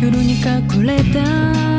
夜に隠れた